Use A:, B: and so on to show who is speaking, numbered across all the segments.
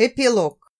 A: Эпилог.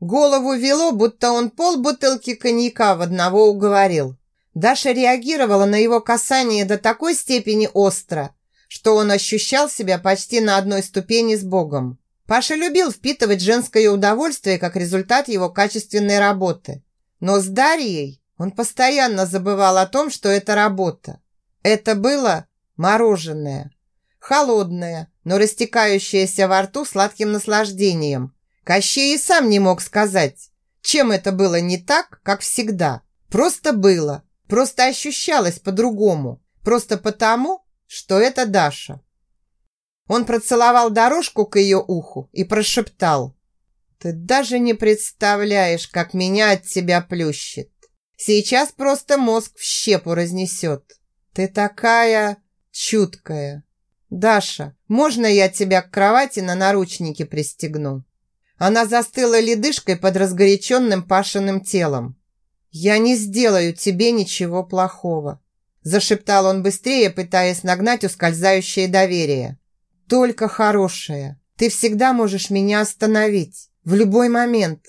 A: Голову вело, будто он пол бутылки коньяка в одного уговорил. Даша реагировала на его касание до такой степени остро, что он ощущал себя почти на одной ступени с Богом. Паша любил впитывать женское удовольствие как результат его качественной работы. Но с Дарьей он постоянно забывал о том, что это работа. Это было мороженое. Холодное, но растекающееся во рту сладким наслаждением. Кощей и сам не мог сказать, чем это было не так, как всегда. Просто было, просто ощущалось по-другому, просто потому, что это Даша. Он процеловал дорожку к ее уху и прошептал. «Ты даже не представляешь, как меня от тебя плющит. Сейчас просто мозг в щепу разнесет. Ты такая чуткая». «Даша, можно я тебя к кровати на наручники пристегну?» Она застыла ледышкой под разгоряченным Пашиным телом. «Я не сделаю тебе ничего плохого», зашептал он быстрее, пытаясь нагнать ускользающее доверие. «Только хорошее. Ты всегда можешь меня остановить. В любой момент».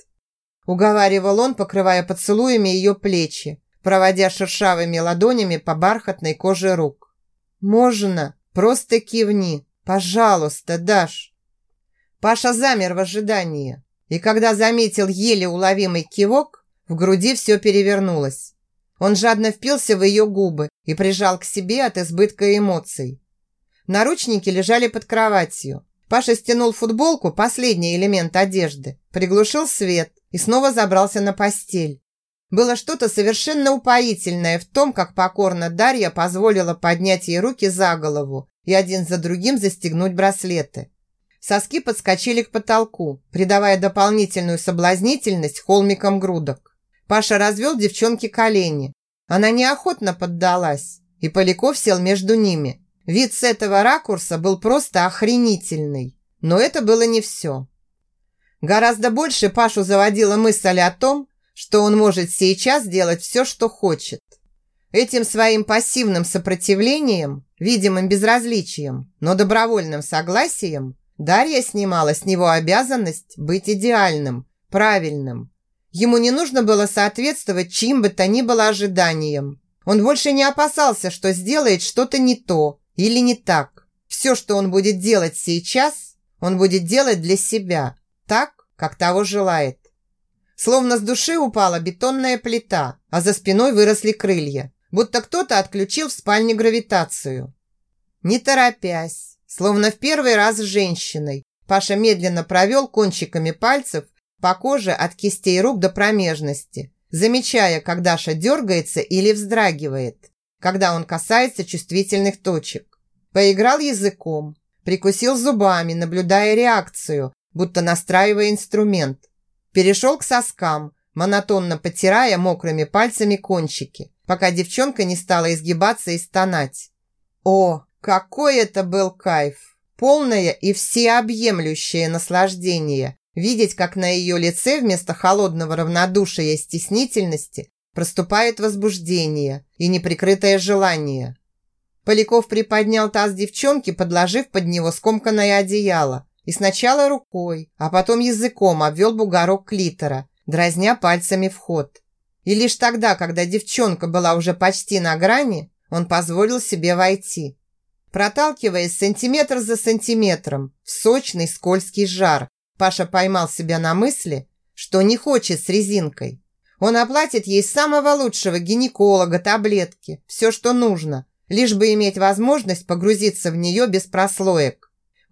A: Уговаривал он, покрывая поцелуями ее плечи, проводя шершавыми ладонями по бархатной коже рук. «Можно?» Просто кивни, пожалуйста, Даш. Паша замер в ожидании, и когда заметил еле уловимый кивок, в груди все перевернулось. Он жадно впился в ее губы и прижал к себе от избытка эмоций. Наручники лежали под кроватью. Паша стянул футболку, последний элемент одежды, приглушил свет и снова забрался на постель. Было что-то совершенно упоительное в том, как покорно Дарья позволила поднять ей руки за голову и один за другим застегнуть браслеты. Соски подскочили к потолку, придавая дополнительную соблазнительность холмикам грудок. Паша развел девчонке колени. Она неохотно поддалась, и Поляков сел между ними. Вид с этого ракурса был просто охренительный. Но это было не все. Гораздо больше Пашу заводила мысль о том, что он может сейчас делать все, что хочет. Этим своим пассивным сопротивлением, видимым безразличием, но добровольным согласием Дарья снимала с него обязанность быть идеальным, правильным. Ему не нужно было соответствовать чьим бы то ни было ожиданиям. Он больше не опасался, что сделает что-то не то или не так. Все, что он будет делать сейчас, он будет делать для себя, так, как того желает. Словно с души упала бетонная плита, а за спиной выросли крылья, будто кто-то отключил в спальне гравитацию. Не торопясь, словно в первый раз с женщиной, Паша медленно провел кончиками пальцев по коже от кистей рук до промежности, замечая, как Даша дергается или вздрагивает, когда он касается чувствительных точек. Поиграл языком, прикусил зубами, наблюдая реакцию, будто настраивая инструмент – Перешел к соскам, монотонно потирая мокрыми пальцами кончики, пока девчонка не стала изгибаться и стонать. О, какой это был кайф! Полное и всеобъемлющее наслаждение видеть, как на ее лице вместо холодного равнодушия и стеснительности проступает возбуждение и неприкрытое желание. Поляков приподнял таз девчонки, подложив под него скомканное одеяло, и сначала рукой, а потом языком обвел бугорок клитора, дразня пальцами вход. И лишь тогда, когда девчонка была уже почти на грани, он позволил себе войти. Проталкиваясь сантиметр за сантиметром в сочный скользкий жар, Паша поймал себя на мысли, что не хочет с резинкой. Он оплатит ей самого лучшего гинеколога, таблетки, все, что нужно, лишь бы иметь возможность погрузиться в нее без прослоек.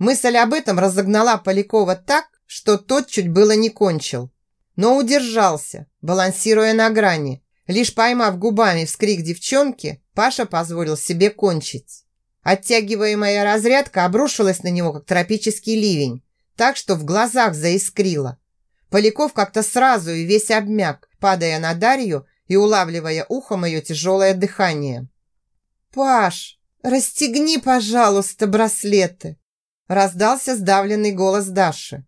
A: Мысль об этом разогнала Полякова так, что тот чуть было не кончил. Но удержался, балансируя на грани. Лишь поймав губами вскрик девчонки, Паша позволил себе кончить. Оттягиваемая разрядка обрушилась на него, как тропический ливень, так что в глазах заискрило. Поляков как-то сразу и весь обмяк, падая на Дарью и улавливая ухом ее тяжелое дыхание. «Паш, расстегни, пожалуйста, браслеты!» Раздался сдавленный голос Даши.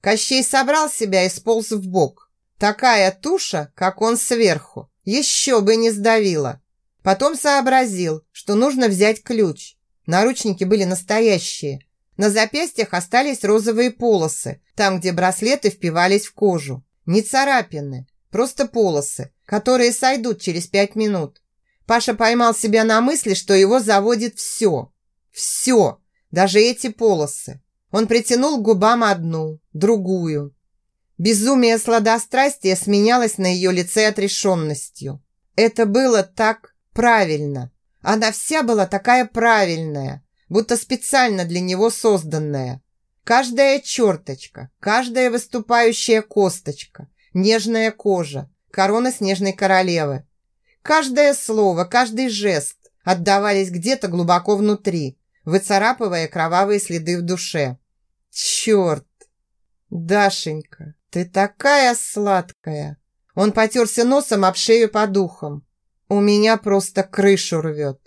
A: Кощей собрал себя и сполз в бок. Такая туша, как он сверху, еще бы не сдавила. Потом сообразил, что нужно взять ключ. Наручники были настоящие. На запястьях остались розовые полосы, там, где браслеты впивались в кожу. Не царапины, просто полосы, которые сойдут через пять минут. Паша поймал себя на мысли, что его заводит все. Все, даже эти полосы. Он притянул к губам одну, другую. Безумие сладострастия сменялось на ее лице отрешенностью. Это было так правильно. Она вся была такая правильная, будто специально для него созданная. Каждая черточка, каждая выступающая косточка, нежная кожа, корона снежной королевы. Каждое слово, каждый жест отдавались где-то глубоко внутри, выцарапывая кровавые следы в душе. Черт! Дашенька, ты такая сладкая! Он потерся носом об шею по духам. У меня просто крышу рвет.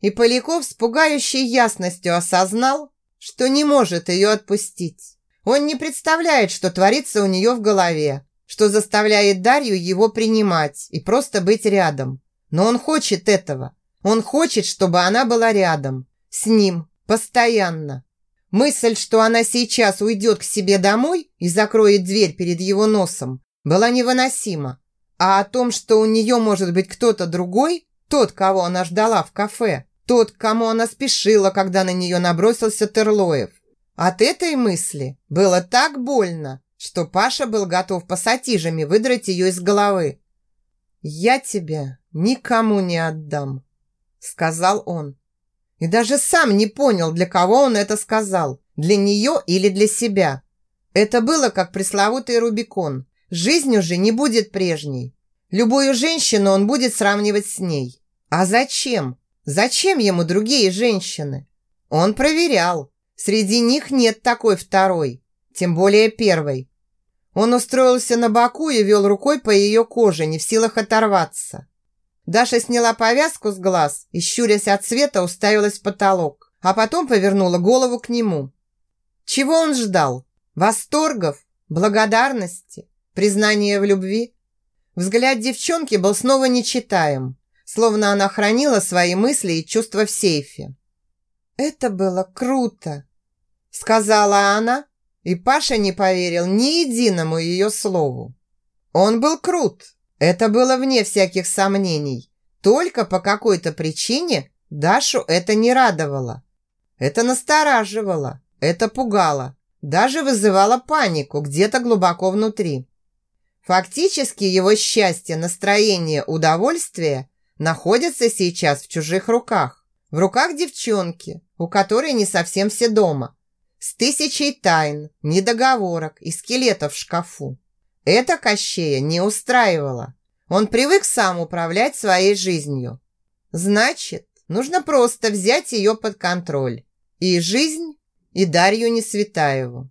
A: И Поляков с пугающей ясностью осознал, что не может ее отпустить. Он не представляет, что творится у нее в голове, что заставляет Дарью его принимать и просто быть рядом. Но он хочет этого. Он хочет, чтобы она была рядом, с ним, постоянно. Мысль, что она сейчас уйдет к себе домой и закроет дверь перед его носом, была невыносима. А о том, что у нее может быть кто-то другой, тот, кого она ждала в кафе, тот, к кому она спешила, когда на нее набросился Терлоев. От этой мысли было так больно, что Паша был готов пассатижами выдрать ее из головы. «Я тебя никому не отдам», — сказал он. И даже сам не понял, для кого он это сказал, для нее или для себя. Это было как пресловутый Рубикон. Жизнь уже не будет прежней. Любую женщину он будет сравнивать с ней. А зачем? Зачем ему другие женщины? Он проверял. Среди них нет такой второй, тем более первой. Он устроился на боку и вел рукой по ее коже, не в силах оторваться. Даша сняла повязку с глаз и, щурясь от света, уставилась в потолок, а потом повернула голову к нему. Чего он ждал? Восторгов? Благодарности? Признания в любви? Взгляд девчонки был снова нечитаем словно она хранила свои мысли и чувства в сейфе. «Это было круто!» Сказала она, и Паша не поверил ни единому ее слову. Он был крут, это было вне всяких сомнений. Только по какой-то причине Дашу это не радовало. Это настораживало, это пугало, даже вызывало панику где-то глубоко внутри. Фактически его счастье, настроение, удовольствие находится сейчас в чужих руках. В руках девчонки, у которой не совсем все дома. С тысячей тайн, недоговорок и скелетов в шкафу. Это Кощея не устраивало. Он привык сам управлять своей жизнью. Значит, нужно просто взять ее под контроль. И жизнь, и Дарью Несветаеву.